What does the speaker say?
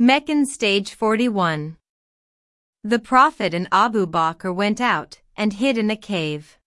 Meccan Stage 41 The Prophet and Abu Bakr went out and hid in a cave.